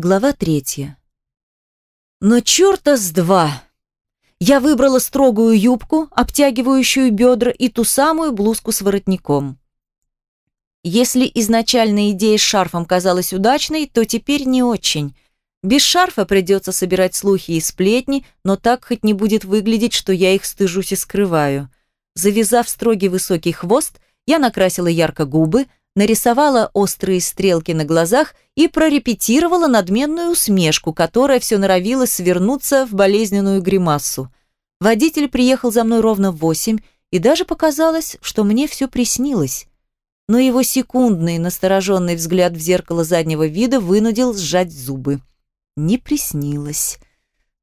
Глава третья. Но черта с два! Я выбрала строгую юбку, обтягивающую бедра, и ту самую блузку с воротником. Если изначально идея с шарфом казалась удачной, то теперь не очень. Без шарфа придется собирать слухи и сплетни, но так хоть не будет выглядеть, что я их стыжусь и скрываю. Завязав строгий высокий хвост, я накрасила ярко губы, нарисовала острые стрелки на глазах и прорепетировала надменную усмешку, которая все норовила свернуться в болезненную гримасу. Водитель приехал за мной ровно в восемь, и даже показалось, что мне все приснилось. Но его секундный настороженный взгляд в зеркало заднего вида вынудил сжать зубы. Не приснилось.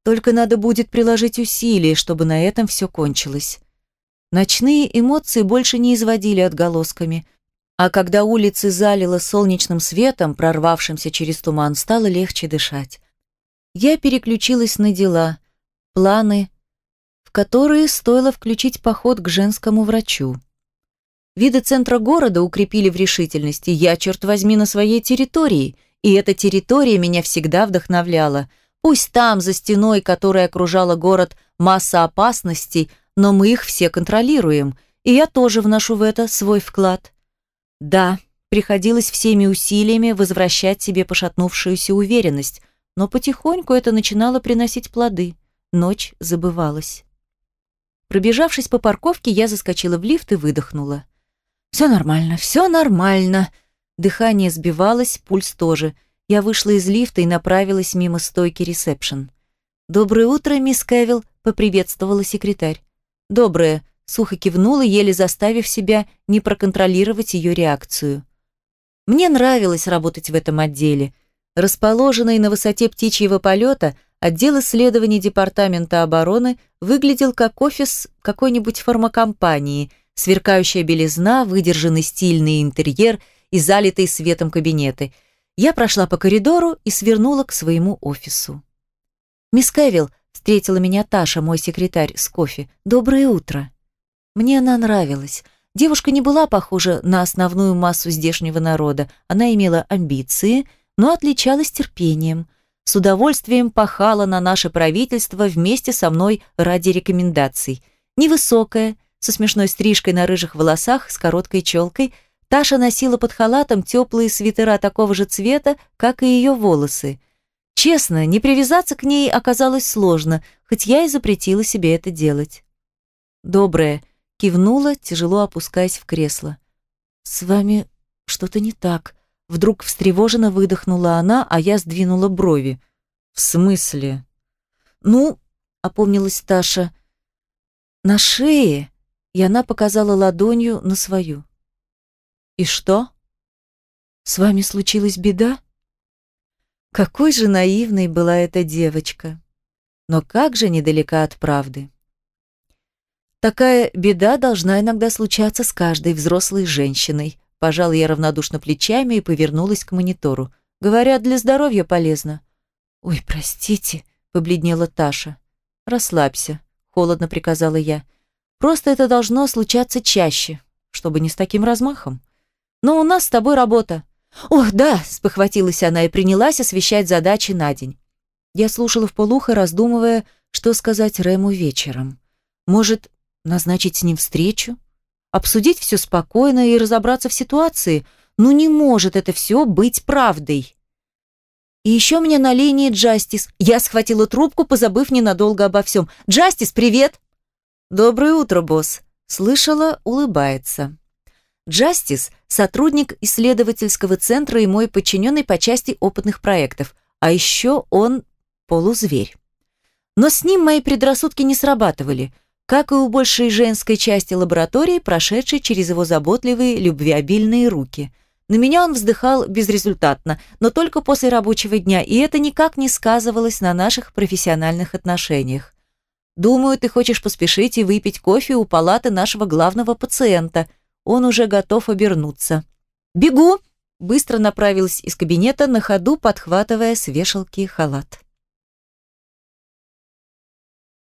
Только надо будет приложить усилия, чтобы на этом все кончилось. Ночные эмоции больше не изводили отголосками – а когда улицы залило солнечным светом, прорвавшимся через туман, стало легче дышать. Я переключилась на дела, планы, в которые стоило включить поход к женскому врачу. Виды центра города укрепили в решительности. Я, черт возьми, на своей территории, и эта территория меня всегда вдохновляла. Пусть там, за стеной, которая окружала город, масса опасностей, но мы их все контролируем, и я тоже вношу в это свой вклад. Да, приходилось всеми усилиями возвращать себе пошатнувшуюся уверенность, но потихоньку это начинало приносить плоды. Ночь забывалась. Пробежавшись по парковке, я заскочила в лифт и выдохнула. «Все нормально, все нормально». Дыхание сбивалось, пульс тоже. Я вышла из лифта и направилась мимо стойки ресепшн. «Доброе утро, мисс Кевилл», — поприветствовала секретарь. «Доброе», Сухо кивнула, еле заставив себя не проконтролировать ее реакцию. Мне нравилось работать в этом отделе. Расположенный на высоте птичьего полета, отдел исследований Департамента обороны выглядел как офис какой-нибудь фармакомпании, сверкающая белизна, выдержанный стильный интерьер и залитые светом кабинеты. Я прошла по коридору и свернула к своему офису. «Мисс Кевилл», — встретила меня Таша, мой секретарь, с кофе. «Доброе утро». Мне она нравилась. Девушка не была похожа на основную массу здешнего народа. Она имела амбиции, но отличалась терпением. С удовольствием пахала на наше правительство вместе со мной ради рекомендаций. Невысокая, со смешной стрижкой на рыжих волосах, с короткой челкой, Таша носила под халатом теплые свитера такого же цвета, как и ее волосы. Честно, не привязаться к ней оказалось сложно, хоть я и запретила себе это делать. Добрая, Кивнула, тяжело опускаясь в кресло. «С вами что-то не так». Вдруг встревоженно выдохнула она, а я сдвинула брови. «В смысле?» «Ну», — опомнилась Таша, — «на шее», и она показала ладонью на свою. «И что?» «С вами случилась беда?» Какой же наивной была эта девочка. Но как же недалека от правды. Такая беда должна иногда случаться с каждой взрослой женщиной. Пожал я равнодушно плечами и повернулась к монитору. Говорят, для здоровья полезно. Ой, простите, побледнела Таша. Расслабься, холодно приказала я. Просто это должно случаться чаще, чтобы не с таким размахом. Но у нас с тобой работа. Ох, да, спохватилась она и принялась освещать задачи на день. Я слушала вполуха, раздумывая, что сказать Рэму вечером. Может, Назначить с ним встречу? Обсудить все спокойно и разобраться в ситуации? Ну не может это все быть правдой. И еще меня на линии Джастис. Я схватила трубку, позабыв ненадолго обо всем. «Джастис, привет!» «Доброе утро, босс!» Слышала, улыбается. Джастис – сотрудник исследовательского центра и мой подчиненный по части опытных проектов. А еще он полузверь. Но с ним мои предрассудки не срабатывали – как и у большей женской части лаборатории, прошедшей через его заботливые, любвеобильные руки. На меня он вздыхал безрезультатно, но только после рабочего дня, и это никак не сказывалось на наших профессиональных отношениях. «Думаю, ты хочешь поспешить и выпить кофе у палаты нашего главного пациента. Он уже готов обернуться». «Бегу!» Быстро направилась из кабинета, на ходу подхватывая с вешалки халат.